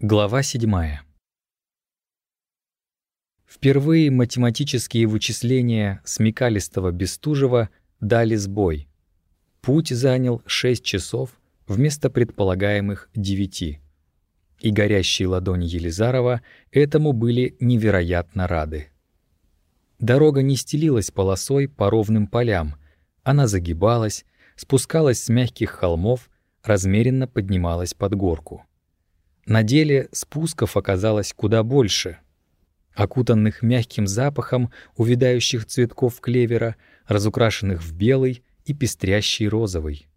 Глава 7. Впервые математические вычисления смекалистого Бестужева дали сбой. Путь занял 6 часов вместо предполагаемых 9. И горящие ладони Елизарова этому были невероятно рады. Дорога не стелилась полосой по ровным полям, она загибалась, спускалась с мягких холмов, размеренно поднималась под горку. На деле спусков оказалось куда больше. Окутанных мягким запахом увядающих цветков клевера, разукрашенных в белый и пестрящий розовый.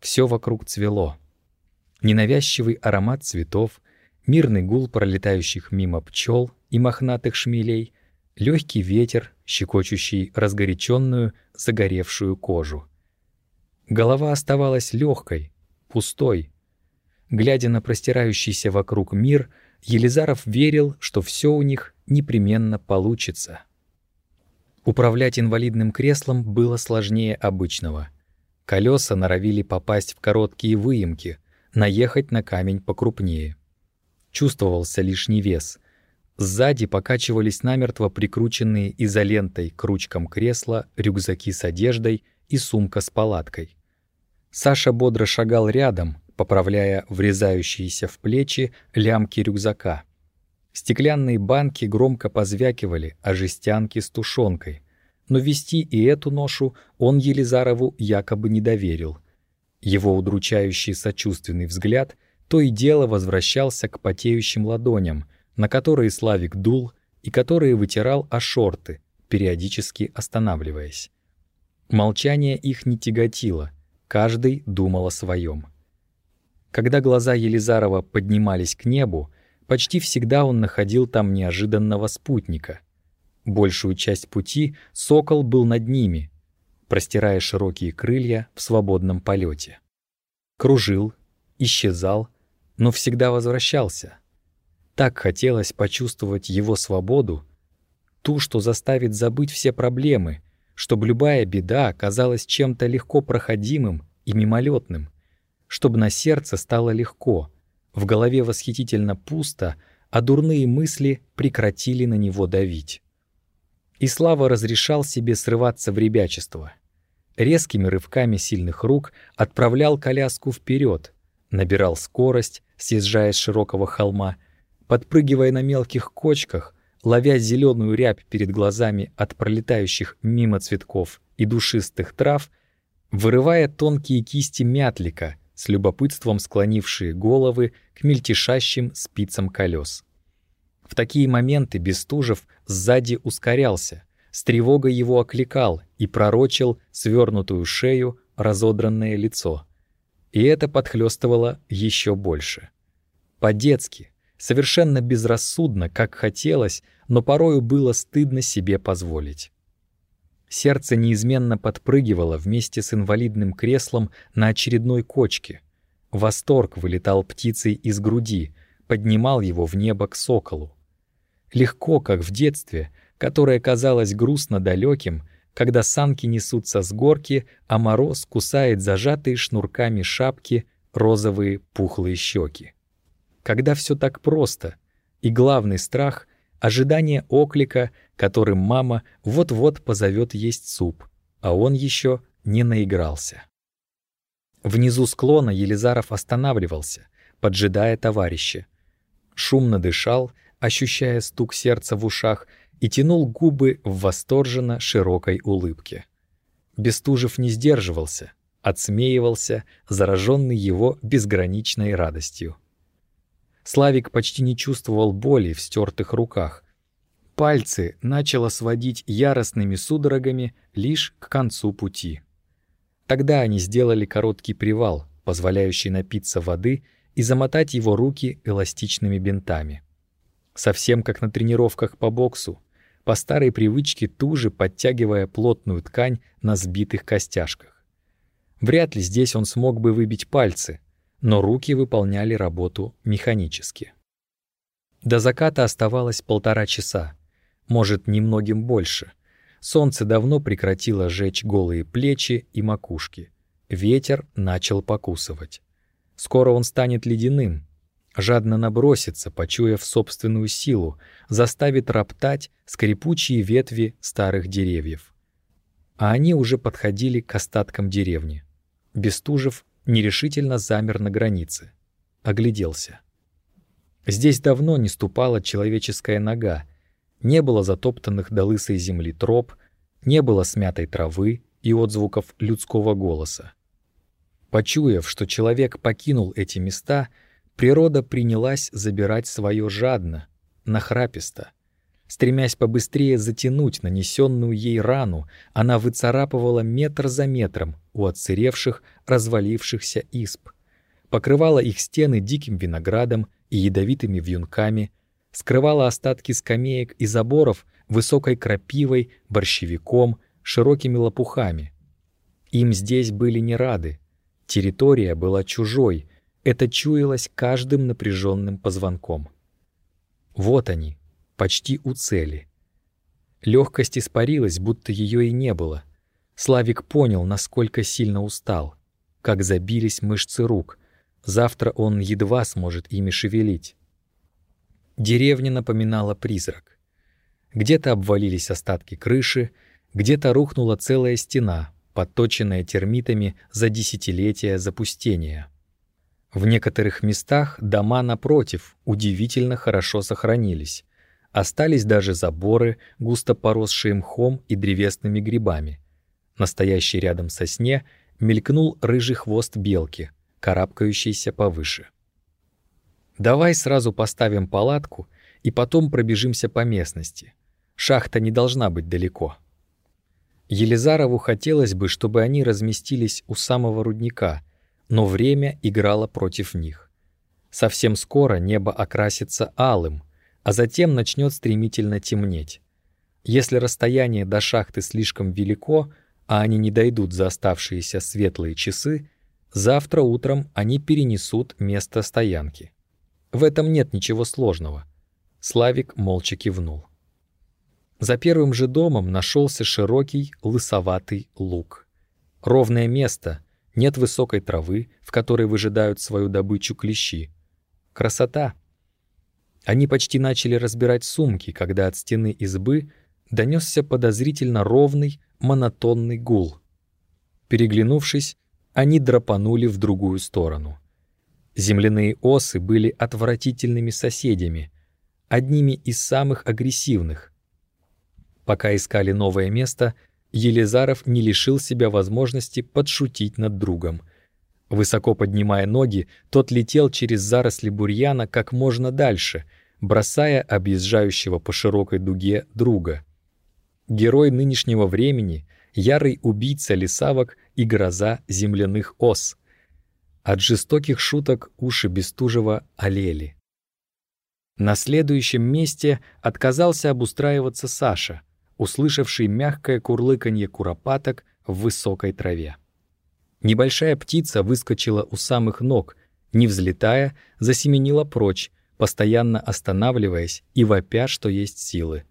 Все вокруг цвело. Ненавязчивый аромат цветов, мирный гул пролетающих мимо пчел и мохнатых шмелей, легкий ветер, щекочущий разгоряченную, загоревшую кожу. Голова оставалась легкой, пустой, Глядя на простирающийся вокруг мир, Елизаров верил, что все у них непременно получится. Управлять инвалидным креслом было сложнее обычного. Колеса норовили попасть в короткие выемки, наехать на камень покрупнее. Чувствовался лишний вес. Сзади покачивались намертво прикрученные изолентой к ручкам кресла рюкзаки с одеждой и сумка с палаткой. Саша бодро шагал рядом, поправляя врезающиеся в плечи лямки рюкзака. Стеклянные банки громко позвякивали о жестянке с тушенкой, но вести и эту ношу он Елизарову якобы не доверил. Его удручающий сочувственный взгляд то и дело возвращался к потеющим ладоням, на которые Славик дул и которые вытирал о шорты, периодически останавливаясь. Молчание их не тяготило, каждый думал о своем. Когда глаза Елизарова поднимались к небу, почти всегда он находил там неожиданного спутника. Большую часть пути сокол был над ними, простирая широкие крылья в свободном полете. Кружил, исчезал, но всегда возвращался. Так хотелось почувствовать его свободу, ту, что заставит забыть все проблемы, чтобы любая беда оказалась чем-то легко проходимым и мимолетным — чтобы на сердце стало легко, в голове восхитительно пусто, а дурные мысли прекратили на него давить. И Слава разрешал себе срываться в ребячество. Резкими рывками сильных рук отправлял коляску вперед, набирал скорость, съезжая с широкого холма, подпрыгивая на мелких кочках, ловя зеленую рябь перед глазами от пролетающих мимо цветков и душистых трав, вырывая тонкие кисти мятлика — с любопытством склонившие головы к мельтешащим спицам колес. В такие моменты Бестужев сзади ускорялся, с тревогой его окликал и пророчил свернутую шею, разодранное лицо. И это подхлёстывало еще больше. По-детски, совершенно безрассудно, как хотелось, но порою было стыдно себе позволить. Сердце неизменно подпрыгивало вместе с инвалидным креслом на очередной кочке. Восторг вылетал птицей из груди, поднимал его в небо к соколу. Легко, как в детстве, которое казалось грустно далеким, когда санки несутся с горки, а мороз кусает зажатые шнурками шапки розовые пухлые щеки. Когда все так просто, и главный страх — ожидание оклика, которым мама вот-вот позовет есть суп, а он еще не наигрался. Внизу склона Елизаров останавливался, поджидая товарища. Шумно дышал, ощущая стук сердца в ушах, и тянул губы в восторженно широкой улыбке. Бестужев не сдерживался, отсмеивался, зараженный его безграничной радостью. Славик почти не чувствовал боли в стертых руках, Пальцы начало сводить яростными судорогами лишь к концу пути. Тогда они сделали короткий привал, позволяющий напиться воды и замотать его руки эластичными бинтами. Совсем как на тренировках по боксу, по старой привычке туже подтягивая плотную ткань на сбитых костяшках. Вряд ли здесь он смог бы выбить пальцы, но руки выполняли работу механически. До заката оставалось полтора часа может, немногим больше. Солнце давно прекратило жечь голые плечи и макушки. Ветер начал покусывать. Скоро он станет ледяным. жадно набросится, почуяв собственную силу, заставит роптать скрипучие ветви старых деревьев. А они уже подходили к остаткам деревни. Бестужев нерешительно замер на границе. Огляделся. Здесь давно не ступала человеческая нога, не было затоптанных до лысой земли троп, не было смятой травы и отзвуков людского голоса. Почуяв, что человек покинул эти места, природа принялась забирать свое жадно, нахраписто. Стремясь побыстрее затянуть нанесенную ей рану, она выцарапывала метр за метром у отсыревших, развалившихся исп, покрывала их стены диким виноградом и ядовитыми вьюнками, скрывала остатки скамеек и заборов высокой крапивой, борщевиком, широкими лопухами. Им здесь были не рады. Территория была чужой, это чуялось каждым напряженным позвонком. Вот они, почти у цели. Легкость испарилась, будто ее и не было. Славик понял, насколько сильно устал, как забились мышцы рук. Завтра он едва сможет ими шевелить. Деревня напоминала призрак. Где-то обвалились остатки крыши, где-то рухнула целая стена, подточенная термитами за десятилетия запустения. В некоторых местах дома напротив удивительно хорошо сохранились. Остались даже заборы, густо поросшие мхом и древесными грибами. Настоящий рядом сосне мелькнул рыжий хвост белки, карабкающийся повыше. Давай сразу поставим палатку и потом пробежимся по местности. Шахта не должна быть далеко. Елизарову хотелось бы, чтобы они разместились у самого рудника, но время играло против них. Совсем скоро небо окрасится алым, а затем начнет стремительно темнеть. Если расстояние до шахты слишком велико, а они не дойдут за оставшиеся светлые часы, завтра утром они перенесут место стоянки. В этом нет ничего сложного. Славик молча кивнул. За первым же домом нашелся широкий лысоватый луг. Ровное место, нет высокой травы, в которой выжидают свою добычу клещи. Красота! Они почти начали разбирать сумки, когда от стены избы донесся подозрительно ровный, монотонный гул. Переглянувшись, они драпанули в другую сторону. Земляные осы были отвратительными соседями, одними из самых агрессивных. Пока искали новое место, Елизаров не лишил себя возможности подшутить над другом. Высоко поднимая ноги, тот летел через заросли бурьяна как можно дальше, бросая объезжающего по широкой дуге друга. Герой нынешнего времени — ярый убийца лесавок и гроза земляных ос — от жестоких шуток уши Бестужева олели. На следующем месте отказался обустраиваться Саша, услышавший мягкое курлыканье куропаток в высокой траве. Небольшая птица выскочила у самых ног, не взлетая, засеменила прочь, постоянно останавливаясь и вопя, что есть силы.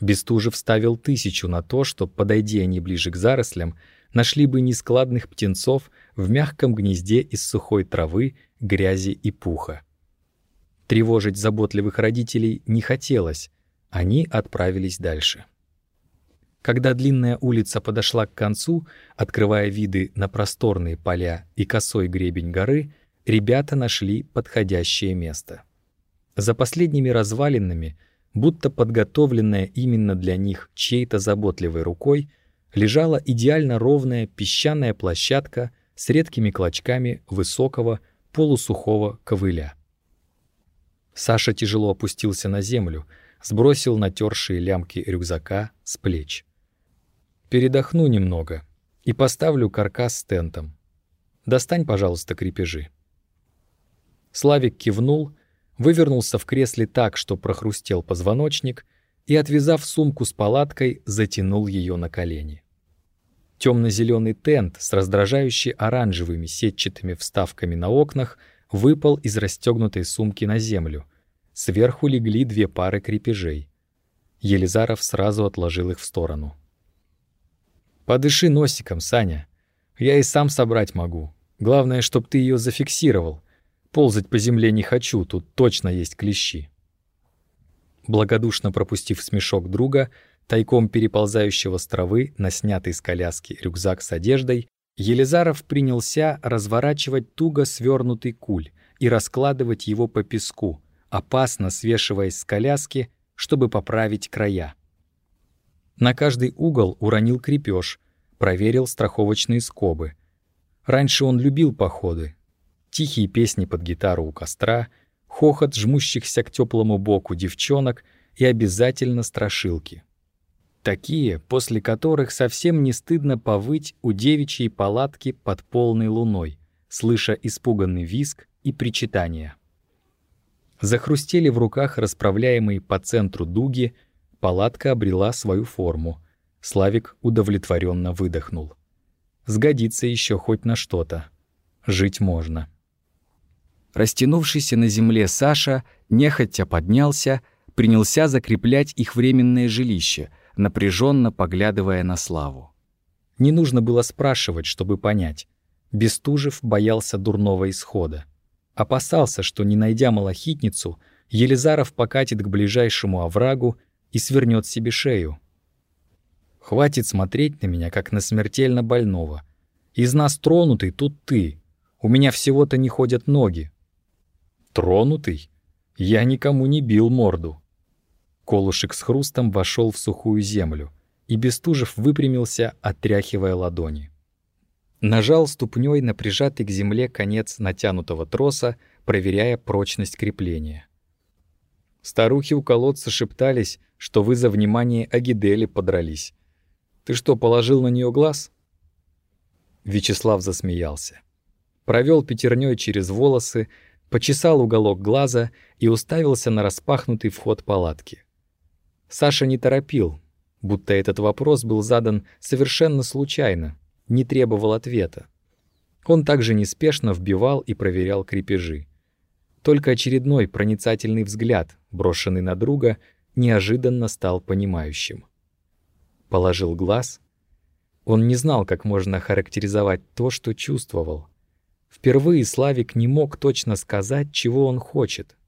Бестужев ставил тысячу на то, что, подойди они ближе к зарослям, нашли бы нескладных птенцов в мягком гнезде из сухой травы, грязи и пуха. Тревожить заботливых родителей не хотелось, они отправились дальше. Когда длинная улица подошла к концу, открывая виды на просторные поля и косой гребень горы, ребята нашли подходящее место. За последними развалинами, будто подготовленная именно для них чьей-то заботливой рукой, лежала идеально ровная песчаная площадка с редкими клочками высокого полусухого ковыля. Саша тяжело опустился на землю, сбросил натершие лямки рюкзака с плеч. «Передохну немного и поставлю каркас с тентом. Достань, пожалуйста, крепежи». Славик кивнул, вывернулся в кресле так, что прохрустел позвоночник, и, отвязав сумку с палаткой, затянул ее на колени. Темно-зеленый тент с раздражающе оранжевыми сетчатыми вставками на окнах выпал из расстегнутой сумки на землю. Сверху легли две пары крепежей. Елизаров сразу отложил их в сторону. «Подыши носиком, Саня. Я и сам собрать могу. Главное, чтоб ты ее зафиксировал. Ползать по земле не хочу, тут точно есть клещи. Благодушно пропустив смешок друга, тайком переползающего с травы на снятый с коляски рюкзак с одеждой, Елизаров принялся разворачивать туго свернутый куль и раскладывать его по песку, опасно свешиваясь с коляски, чтобы поправить края. На каждый угол уронил крепеж, проверил страховочные скобы. Раньше он любил походы. Тихие песни под гитару у костра, хохот жмущихся к теплому боку девчонок и обязательно страшилки. Такие, после которых совсем не стыдно повыть у девичьей палатки под полной луной, слыша испуганный визг и причитания. Захрустели в руках расправляемые по центру дуги, палатка обрела свою форму. Славик удовлетворенно выдохнул. Сгодится еще хоть на что-то. Жить можно. Растянувшийся на земле Саша нехотя поднялся, принялся закреплять их временное жилище — напряженно поглядывая на Славу. Не нужно было спрашивать, чтобы понять. Бестужев боялся дурного исхода. Опасался, что, не найдя малахитницу, Елизаров покатит к ближайшему оврагу и свернет себе шею. «Хватит смотреть на меня, как на смертельно больного. Из нас тронутый тут ты. У меня всего-то не ходят ноги». «Тронутый? Я никому не бил морду. Колышек с хрустом вошел в сухую землю, и Бестужев выпрямился, отряхивая ладони. Нажал ступней на прижатый к земле конец натянутого троса, проверяя прочность крепления. Старухи у колодца шептались, что вы за внимание Агидели подрались. Ты что, положил на нее глаз? Вячеслав засмеялся. Провел пятерней через волосы, почесал уголок глаза и уставился на распахнутый вход палатки. Саша не торопил, будто этот вопрос был задан совершенно случайно, не требовал ответа. Он также неспешно вбивал и проверял крепежи. Только очередной проницательный взгляд, брошенный на друга, неожиданно стал понимающим. Положил глаз. Он не знал, как можно характеризовать то, что чувствовал. Впервые Славик не мог точно сказать, чего он хочет —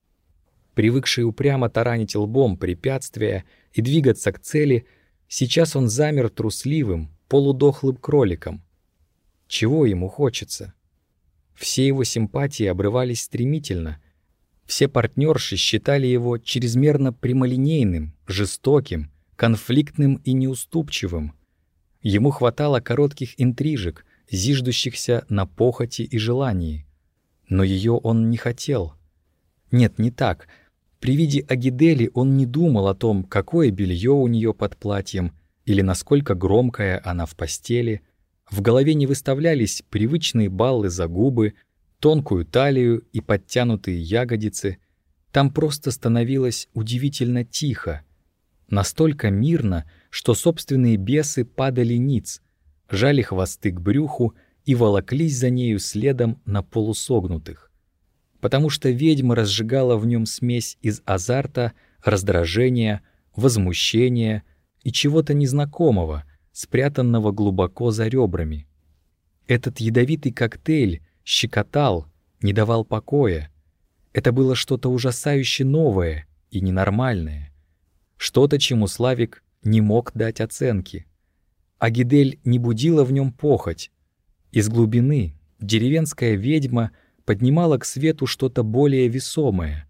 привыкший упрямо таранить лбом препятствия и двигаться к цели, сейчас он замер трусливым, полудохлым кроликом. Чего ему хочется? Все его симпатии обрывались стремительно. Все партнерши считали его чрезмерно прямолинейным, жестоким, конфликтным и неуступчивым. Ему хватало коротких интрижек, зиждущихся на похоти и желании. Но ее он не хотел. Нет, не так — при виде Агидели он не думал о том, какое белье у нее под платьем или насколько громкая она в постели. В голове не выставлялись привычные баллы за губы, тонкую талию и подтянутые ягодицы. Там просто становилось удивительно тихо. Настолько мирно, что собственные бесы падали ниц, жали хвосты к брюху и волоклись за нею следом на полусогнутых потому что ведьма разжигала в нем смесь из азарта, раздражения, возмущения и чего-то незнакомого, спрятанного глубоко за ребрами. Этот ядовитый коктейль щекотал, не давал покоя. Это было что-то ужасающе новое и ненормальное. Что-то, чему Славик не мог дать оценки. А Гидель не будила в нем похоть. Из глубины деревенская ведьма — поднимала к свету что-то более весомое,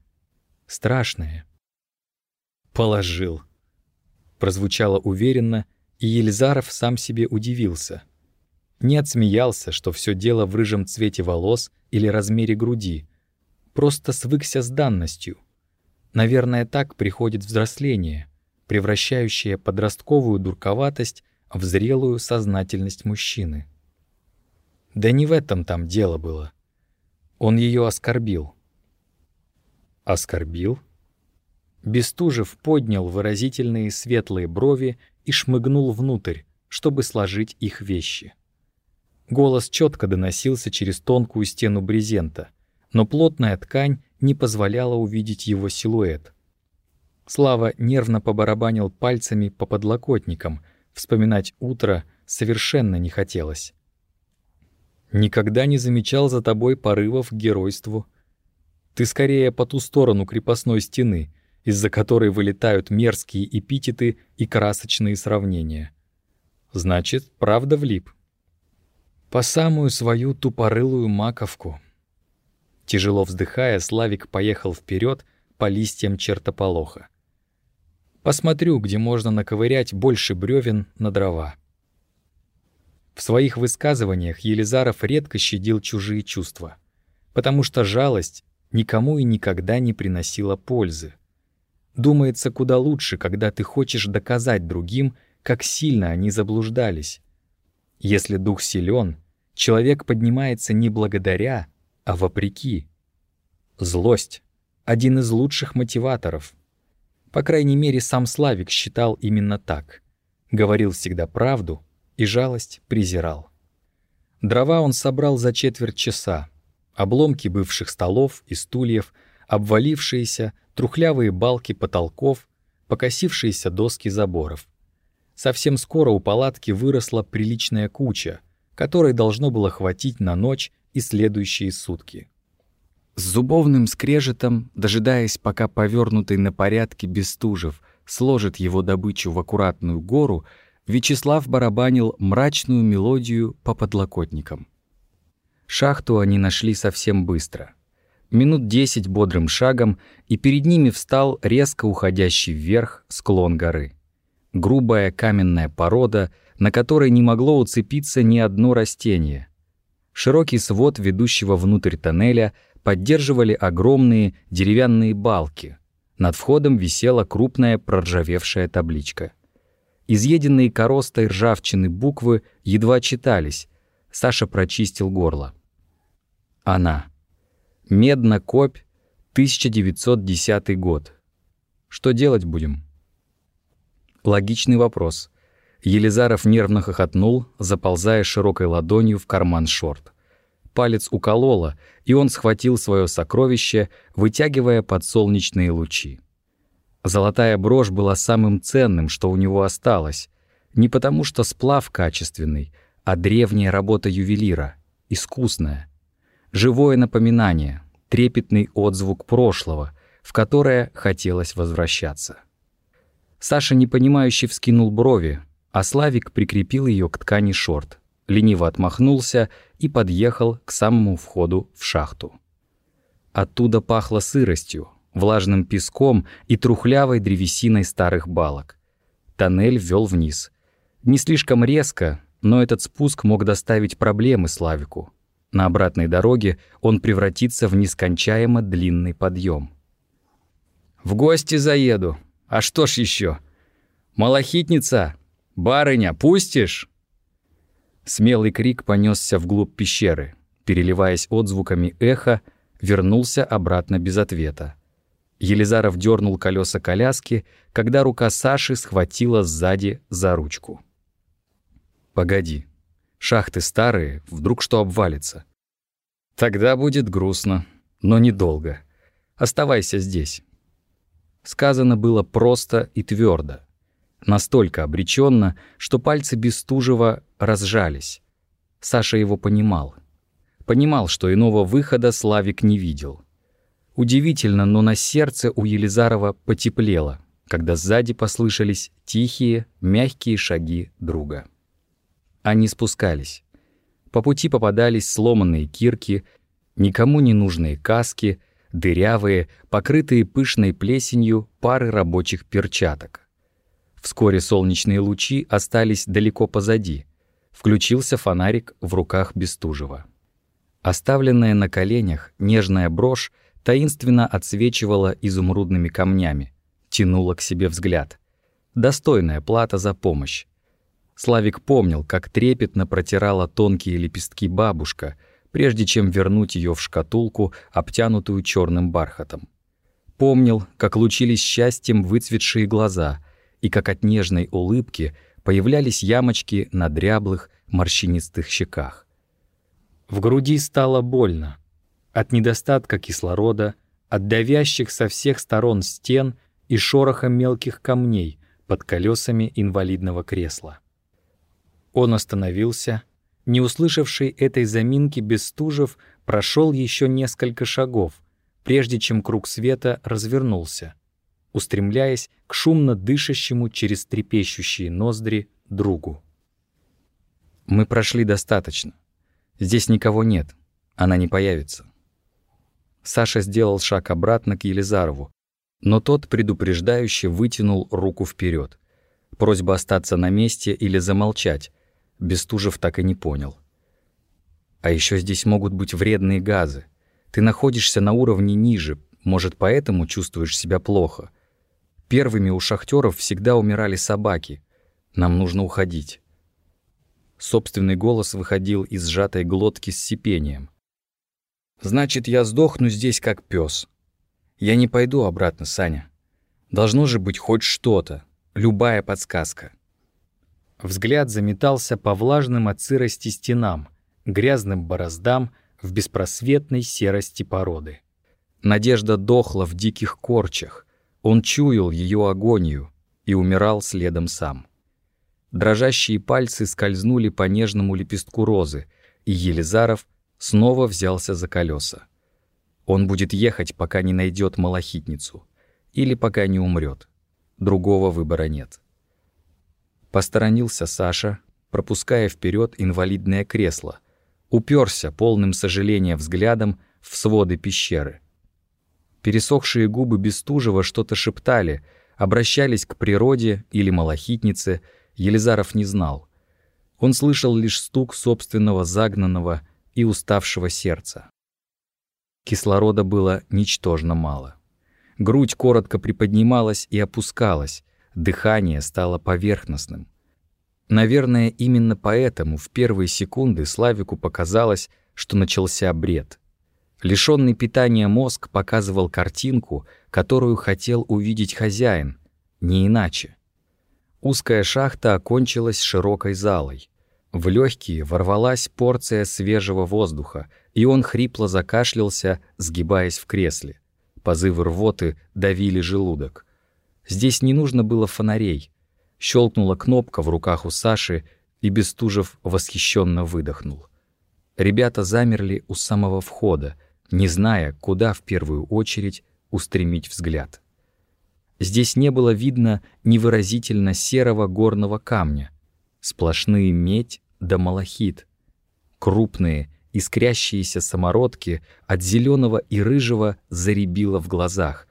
страшное. «Положил», — прозвучало уверенно, и Елизаров сам себе удивился. Не отсмеялся, что все дело в рыжем цвете волос или размере груди, просто свыкся с данностью. Наверное, так приходит взросление, превращающее подростковую дурковатость в зрелую сознательность мужчины. Да не в этом там дело было. Он ее оскорбил. Оскорбил? Бестужев поднял выразительные светлые брови и шмыгнул внутрь, чтобы сложить их вещи. Голос четко доносился через тонкую стену брезента, но плотная ткань не позволяла увидеть его силуэт. Слава нервно побарабанил пальцами по подлокотникам, вспоминать утро совершенно не хотелось. Никогда не замечал за тобой порывов к геройству. Ты скорее по ту сторону крепостной стены, из-за которой вылетают мерзкие эпитеты и красочные сравнения. Значит, правда влип. По самую свою тупорылую маковку. Тяжело вздыхая, Славик поехал вперед по листьям чертополоха. Посмотрю, где можно наковырять больше бревен на дрова. В своих высказываниях Елизаров редко щадил чужие чувства, потому что жалость никому и никогда не приносила пользы. Думается куда лучше, когда ты хочешь доказать другим, как сильно они заблуждались. Если дух силен, человек поднимается не благодаря, а вопреки. Злость — один из лучших мотиваторов. По крайней мере, сам Славик считал именно так. Говорил всегда правду и жалость презирал. Дрова он собрал за четверть часа. Обломки бывших столов и стульев, обвалившиеся, трухлявые балки потолков, покосившиеся доски заборов. Совсем скоро у палатки выросла приличная куча, которой должно было хватить на ночь и следующие сутки. С зубовным скрежетом, дожидаясь, пока повернутый на порядке Бестужев сложит его добычу в аккуратную гору, Вячеслав барабанил мрачную мелодию по подлокотникам. Шахту они нашли совсем быстро. Минут десять бодрым шагом, и перед ними встал резко уходящий вверх склон горы. Грубая каменная порода, на которой не могло уцепиться ни одно растение. Широкий свод ведущего внутрь тоннеля поддерживали огромные деревянные балки. Над входом висела крупная проржавевшая табличка. Изъеденные коростой ржавчины буквы едва читались. Саша прочистил горло. Она. Медна-копь, 1910 год. Что делать будем? Логичный вопрос. Елизаров нервно хохотнул, заползая широкой ладонью в карман шорт. Палец укололо, и он схватил свое сокровище, вытягивая подсолнечные лучи. Золотая брошь была самым ценным, что у него осталось. Не потому что сплав качественный, а древняя работа ювелира, искусная. Живое напоминание, трепетный отзвук прошлого, в которое хотелось возвращаться. Саша непонимающе вскинул брови, а Славик прикрепил ее к ткани шорт, лениво отмахнулся и подъехал к самому входу в шахту. Оттуда пахло сыростью, влажным песком и трухлявой древесиной старых балок. Тоннель вел вниз. Не слишком резко, но этот спуск мог доставить проблемы Славику. На обратной дороге он превратится в нескончаемо длинный подъем. «В гости заеду. А что ж еще? Малахитница! Барыня, пустишь?» Смелый крик понесся вглубь пещеры, переливаясь отзвуками эха, вернулся обратно без ответа. Елизаров дернул колеса коляски, когда рука Саши схватила сзади за ручку. «Погоди», Шахты старые, вдруг что обвалится. Тогда будет грустно, но недолго. Оставайся здесь. Сказано было просто и твердо, настолько обреченно, что пальцы Бестужева разжались. Саша его понимал. Понимал, что иного выхода Славик не видел. Удивительно, но на сердце у Елизарова потеплело, когда сзади послышались тихие, мягкие шаги друга. Они спускались. По пути попадались сломанные кирки, никому не нужные каски, дырявые, покрытые пышной плесенью пары рабочих перчаток. Вскоре солнечные лучи остались далеко позади. Включился фонарик в руках Бестужева. Оставленная на коленях нежная брошь таинственно отсвечивала изумрудными камнями, тянула к себе взгляд. Достойная плата за помощь. Славик помнил, как трепетно протирала тонкие лепестки бабушка, прежде чем вернуть ее в шкатулку, обтянутую черным бархатом. Помнил, как лучились счастьем выцветшие глаза и как от нежной улыбки появлялись ямочки на дряблых, морщинистых щеках. В груди стало больно. От недостатка кислорода, от давящих со всех сторон стен и шороха мелких камней под колесами инвалидного кресла. Он остановился. Не услышавший этой заминки Бестужев прошел еще несколько шагов, прежде чем круг света развернулся, устремляясь к шумно дышащему через трепещущие ноздри другу. «Мы прошли достаточно. Здесь никого нет. Она не появится». Саша сделал шаг обратно к Елизарову, но тот предупреждающе вытянул руку вперед. Просьба остаться на месте или замолчать. Бестужев так и не понял. А еще здесь могут быть вредные газы. Ты находишься на уровне ниже, может, поэтому чувствуешь себя плохо. Первыми у шахтеров всегда умирали собаки. Нам нужно уходить. Собственный голос выходил из сжатой глотки с сипением. Значит, я сдохну здесь как пес. Я не пойду обратно, Саня. Должно же быть хоть что-то, любая подсказка. Взгляд заметался по влажным от сырости стенам, грязным бороздам в беспросветной серости породы. Надежда дохла в диких корчах. Он чуял ее агонию и умирал следом сам. Дрожащие пальцы скользнули по нежному лепестку розы, и Елизаров снова взялся за колеса. Он будет ехать, пока не найдет малахитницу. Или пока не умрет. Другого выбора нет. Посторонился Саша, пропуская вперед инвалидное кресло, уперся полным сожаления взглядом в своды пещеры. Пересохшие губы Бестужева что-то шептали, обращались к природе или малахитнице, Елизаров не знал. Он слышал лишь стук собственного загнанного и уставшего сердца. Кислорода было ничтожно мало. Грудь коротко приподнималась и опускалась, дыхание стало поверхностным. Наверное, именно поэтому в первые секунды Славику показалось, что начался бред. Лишённый питания мозг показывал картинку, которую хотел увидеть хозяин, не иначе. Узкая шахта окончилась широкой залой. В легкие ворвалась порция свежего воздуха, и он хрипло закашлялся, сгибаясь в кресле. Позывы рвоты давили желудок. Здесь не нужно было фонарей. Щелкнула кнопка в руках у Саши, и Бестужев восхищенно выдохнул. Ребята замерли у самого входа, не зная, куда в первую очередь устремить взгляд. Здесь не было видно невыразительно серого горного камня, сплошные медь да малахит, крупные, искрящиеся самородки от зеленого и рыжего заребило в глазах.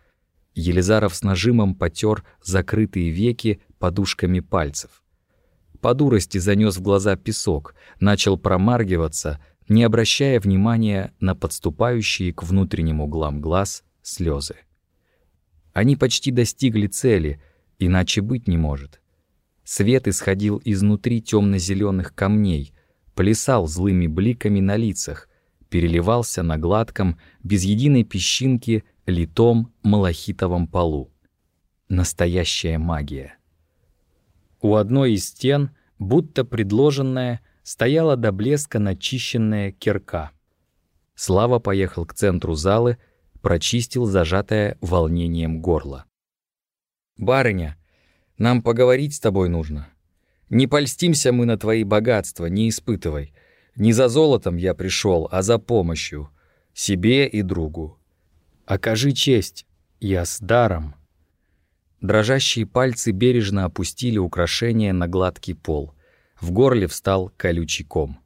Елизаров с нажимом потер закрытые веки подушками пальцев. По дурости занес в глаза песок, начал промаргиваться, не обращая внимания на подступающие к внутренним углам глаз слезы. Они почти достигли цели, иначе быть не может. Свет исходил изнутри темно-зеленых камней, плясал злыми бликами на лицах, переливался на гладком, без единой песчинки, литом малахитовом полу. Настоящая магия. У одной из стен, будто предложенная, стояла до блеска начищенная кирка. Слава поехал к центру залы, прочистил зажатое волнением горло. «Барыня, нам поговорить с тобой нужно. Не польстимся мы на твои богатства, не испытывай. Не за золотом я пришел, а за помощью. Себе и другу. Окажи честь, я с даром». Дрожащие пальцы бережно опустили украшение на гладкий пол. В горле встал колючий ком.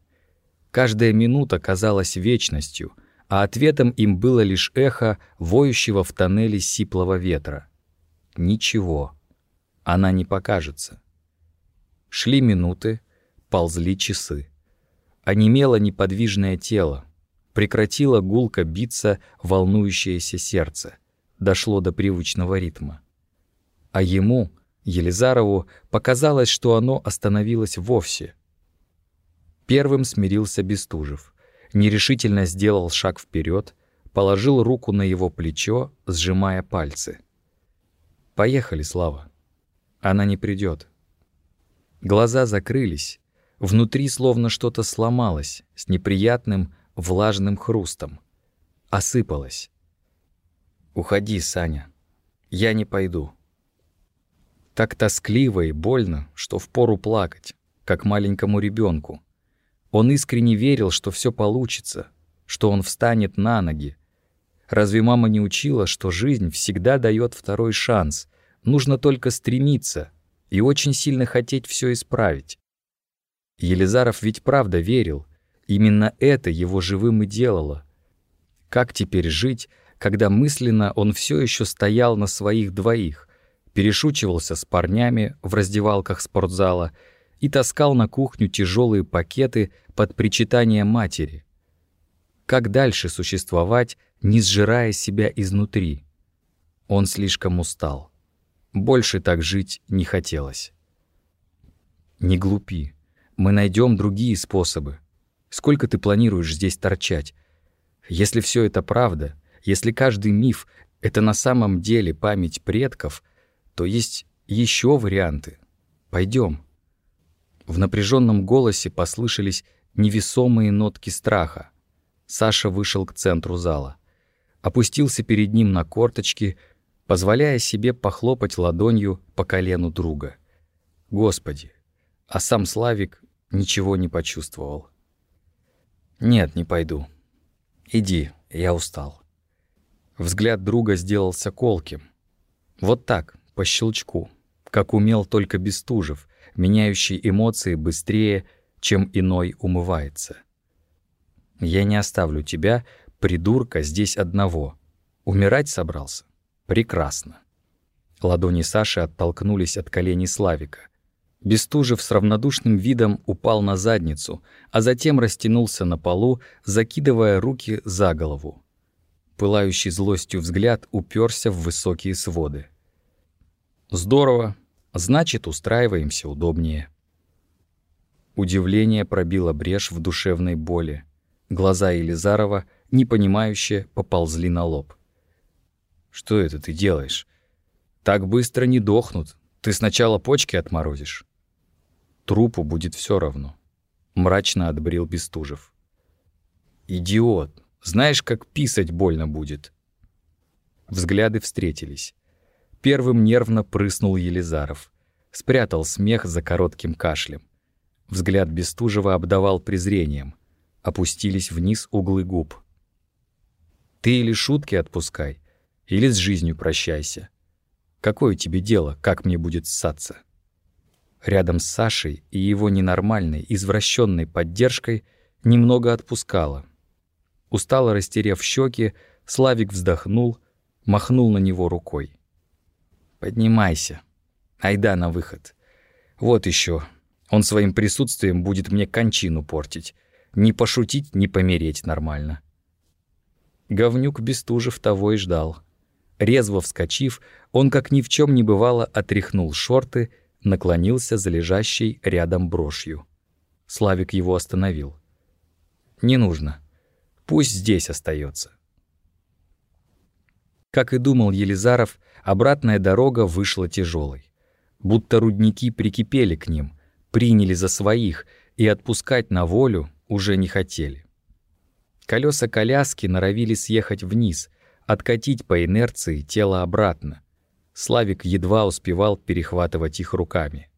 Каждая минута казалась вечностью, а ответом им было лишь эхо воющего в тоннеле сиплого ветра. Ничего. Она не покажется. Шли минуты, ползли часы. Онемело неподвижное тело. Прекратило гулко биться волнующееся сердце. Дошло до привычного ритма а ему, Елизарову, показалось, что оно остановилось вовсе. Первым смирился Бестужев, нерешительно сделал шаг вперед, положил руку на его плечо, сжимая пальцы. «Поехали, Слава. Она не придет. Глаза закрылись, внутри словно что-то сломалось с неприятным влажным хрустом. Осыпалось. «Уходи, Саня. Я не пойду». Так тоскливо и больно, что впору плакать, как маленькому ребенку. Он искренне верил, что все получится, что он встанет на ноги. Разве мама не учила, что жизнь всегда дает второй шанс? Нужно только стремиться и очень сильно хотеть все исправить. Елизаров ведь правда верил. Именно это его живым и делало. Как теперь жить, когда мысленно он все еще стоял на своих двоих, перешучивался с парнями в раздевалках спортзала и таскал на кухню тяжелые пакеты под причитание матери? Как дальше существовать, не сжирая себя изнутри? Он слишком устал. Больше так жить не хотелось. Не глупи. Мы найдем другие способы. Сколько ты планируешь здесь торчать? Если все это правда, если каждый миф — это на самом деле память предков, то есть еще варианты. Пойдем. В напряженном голосе послышались невесомые нотки страха. Саша вышел к центру зала. Опустился перед ним на корточки, позволяя себе похлопать ладонью по колену друга. Господи! А сам Славик ничего не почувствовал. «Нет, не пойду. Иди, я устал». Взгляд друга сделался колким. Вот так, по щелчку, как умел только Бестужев, меняющий эмоции быстрее, чем иной умывается. «Я не оставлю тебя, придурка, здесь одного. Умирать собрался? Прекрасно». Ладони Саши оттолкнулись от коленей Славика — Бестужев с равнодушным видом упал на задницу, а затем растянулся на полу, закидывая руки за голову. Пылающий злостью взгляд уперся в высокие своды. «Здорово. Значит, устраиваемся удобнее». Удивление пробило брешь в душевной боли. Глаза Елизарова, непонимающе, поползли на лоб. «Что это ты делаешь? Так быстро не дохнут. Ты сначала почки отморозишь». Трупу будет все равно. Мрачно отбрил Бестужев. Идиот. Знаешь, как писать больно будет. Взгляды встретились. Первым нервно прыснул Елизаров. Спрятал смех за коротким кашлем. Взгляд Бестужева обдавал презрением. Опустились вниз углы губ. Ты или шутки отпускай, или с жизнью прощайся. Какое тебе дело, как мне будет ссаться? рядом с Сашей и его ненормальной, извращенной поддержкой немного отпускало. Устало растерев щеки, Славик вздохнул, махнул на него рукой. «Поднимайся. Айда на выход. Вот еще. Он своим присутствием будет мне кончину портить. Не пошутить, не помереть нормально». Говнюк Бестужев того и ждал. Резво вскочив, он, как ни в чем не бывало, отряхнул шорты наклонился за лежащей рядом брошью. Славик его остановил. «Не нужно. Пусть здесь остается. Как и думал Елизаров, обратная дорога вышла тяжелой. Будто рудники прикипели к ним, приняли за своих и отпускать на волю уже не хотели. Колеса коляски норовили съехать вниз, откатить по инерции тело обратно. Славик едва успевал перехватывать их руками.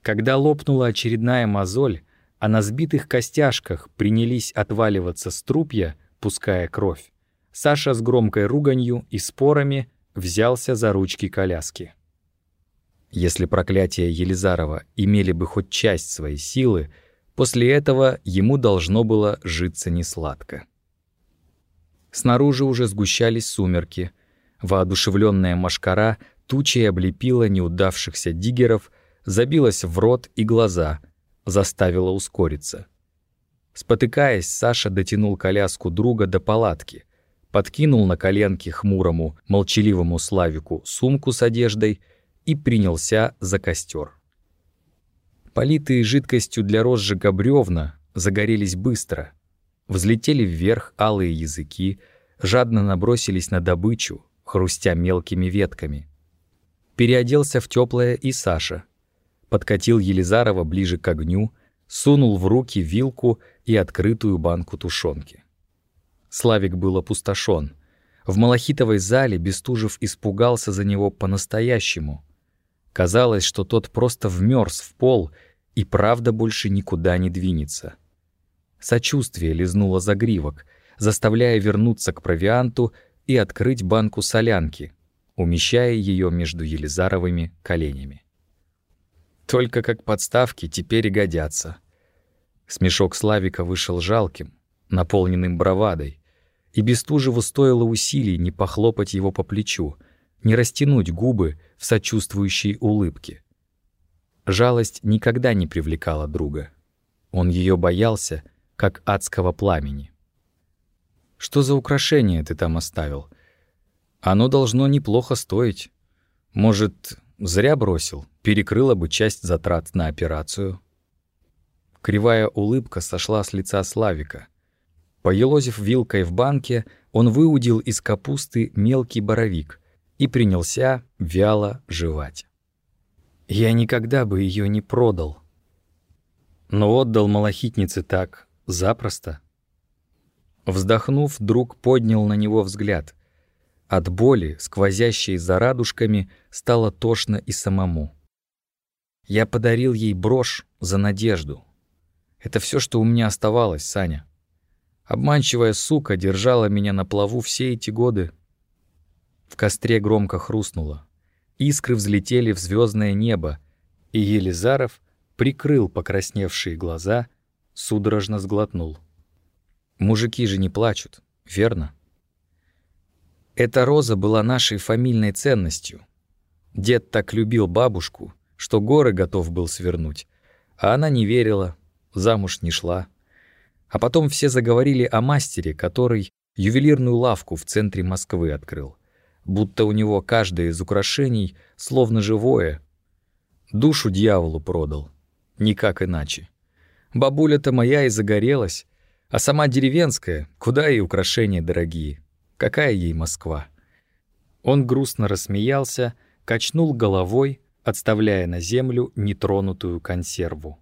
Когда лопнула очередная мозоль, а на сбитых костяшках принялись отваливаться струпья, пуская кровь, Саша с громкой руганью и спорами взялся за ручки коляски. Если проклятия Елизарова имели бы хоть часть своей силы, после этого ему должно было житься несладко. Снаружи уже сгущались сумерки — Воодушевленная машкара тучей облепила неудавшихся диггеров, забилась в рот и глаза, заставила ускориться. Спотыкаясь, Саша дотянул коляску друга до палатки, подкинул на коленки хмурому, молчаливому Славику сумку с одеждой и принялся за костер. Политые жидкостью для розжига бревна загорелись быстро. Взлетели вверх алые языки, жадно набросились на добычу, хрустя мелкими ветками. Переоделся в теплое и Саша. Подкатил Елизарова ближе к огню, сунул в руки вилку и открытую банку тушенки. Славик был опустошен. В малахитовой зале Бестужев испугался за него по-настоящему. Казалось, что тот просто вмерз в пол и правда больше никуда не двинется. Сочувствие лизнуло загривок, заставляя вернуться к провианту и открыть банку солянки, умещая ее между Елизаровыми коленями. Только как подставки теперь и годятся. Смешок Славика вышел жалким, наполненным бравадой, и Бестужеву стоило усилий не похлопать его по плечу, не растянуть губы в сочувствующей улыбке. Жалость никогда не привлекала друга. Он ее боялся, как адского пламени. «Что за украшение ты там оставил? Оно должно неплохо стоить. Может, зря бросил, перекрыло бы часть затрат на операцию?» Кривая улыбка сошла с лица Славика. Поелозив вилкой в банке, он выудил из капусты мелкий боровик и принялся вяло жевать. «Я никогда бы ее не продал», но отдал малахитнице так запросто. Вздохнув, друг поднял на него взгляд. От боли, сквозящей за радужками, стало тошно и самому. Я подарил ей брошь за надежду. Это все, что у меня оставалось, Саня. Обманчивая сука держала меня на плаву все эти годы. В костре громко хрустнуло. Искры взлетели в звездное небо, и Елизаров прикрыл покрасневшие глаза, судорожно сглотнул. Мужики же не плачут, верно? Эта роза была нашей фамильной ценностью. Дед так любил бабушку, что горы готов был свернуть, а она не верила, замуж не шла. А потом все заговорили о мастере, который ювелирную лавку в центре Москвы открыл. Будто у него каждое из украшений словно живое. Душу дьяволу продал. Никак иначе. Бабуля-то моя и загорелась, а сама деревенская, куда и украшения дорогие. Какая ей Москва? Он грустно рассмеялся, качнул головой, отставляя на землю нетронутую консерву.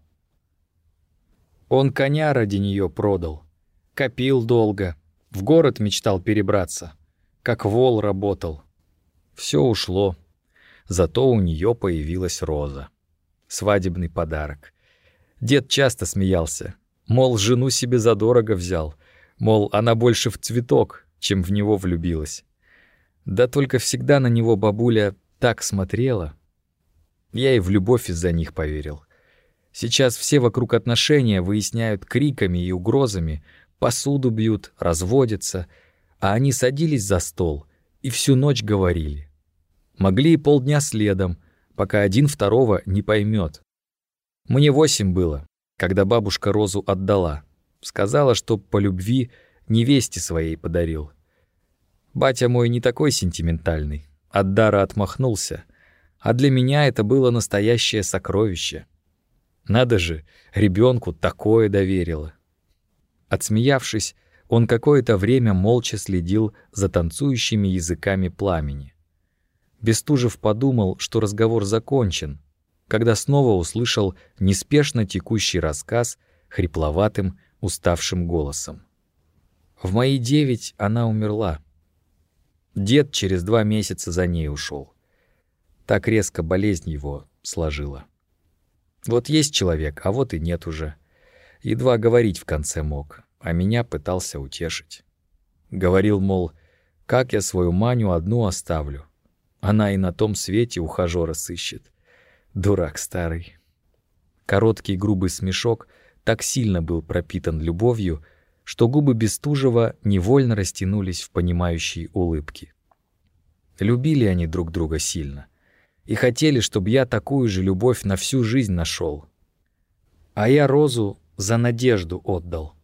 Он коня ради нее продал. Копил долго. В город мечтал перебраться. Как вол работал. Все ушло. Зато у нее появилась роза. Свадебный подарок. Дед часто смеялся. Мол, жену себе задорого взял. Мол, она больше в цветок, чем в него влюбилась. Да только всегда на него бабуля так смотрела. Я и в любовь из-за них поверил. Сейчас все вокруг отношения выясняют криками и угрозами, посуду бьют, разводятся, а они садились за стол и всю ночь говорили. Могли и полдня следом, пока один второго не поймет. Мне восемь было, когда бабушка розу отдала. Сказала, что по любви невесте своей подарил. Батя мой не такой сентиментальный, от дара отмахнулся, а для меня это было настоящее сокровище. Надо же, ребенку такое доверила. Отсмеявшись, он какое-то время молча следил за танцующими языками пламени. Бестужев подумал, что разговор закончен, когда снова услышал неспешно текущий рассказ хрипловатым, уставшим голосом. В мои девять она умерла. Дед через два месяца за ней ушел. Так резко болезнь его сложила. Вот есть человек, а вот и нет уже. Едва говорить в конце мог, а меня пытался утешить. Говорил, мол, как я свою Маню одну оставлю. Она и на том свете ухажёра сыщет. Дурак старый. Короткий грубый смешок так сильно был пропитан любовью, что губы Бестужева невольно растянулись в понимающей улыбке. Любили они друг друга сильно и хотели, чтобы я такую же любовь на всю жизнь нашел. А я розу за надежду отдал.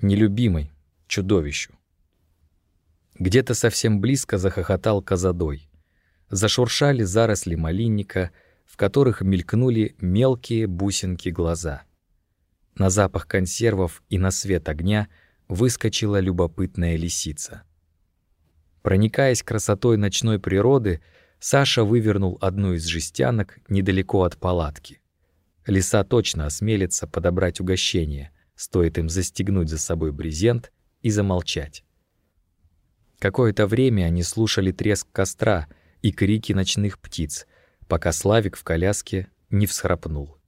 Нелюбимой, чудовищу. Где-то совсем близко захохотал козадой. Зашуршали заросли малинника, в которых мелькнули мелкие бусинки глаза. На запах консервов и на свет огня выскочила любопытная лисица. Проникаясь красотой ночной природы, Саша вывернул одну из жестянок недалеко от палатки. Лиса точно осмелится подобрать угощение, стоит им застегнуть за собой брезент и замолчать. Какое-то время они слушали треск костра и крики ночных птиц, пока Славик в коляске не всхрапнул.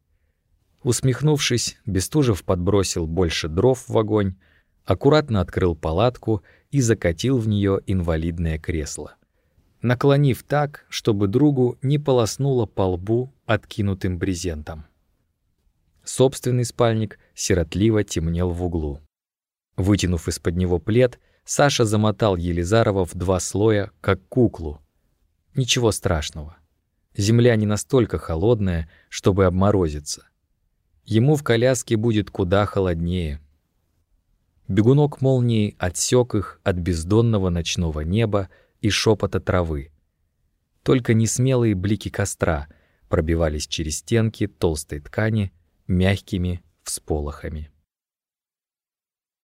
Усмехнувшись, Бестужев подбросил больше дров в огонь, аккуратно открыл палатку и закатил в нее инвалидное кресло, наклонив так, чтобы другу не полоснуло по лбу откинутым брезентом. Собственный спальник сиротливо темнел в углу. Вытянув из-под него плед, Саша замотал Елизарова в два слоя, как куклу. Ничего страшного. Земля не настолько холодная, чтобы обморозиться. Ему в коляске будет куда холоднее. Бегунок молнии отсек их от бездонного ночного неба и шепота травы. Только несмелые блики костра пробивались через стенки толстой ткани мягкими всполохами.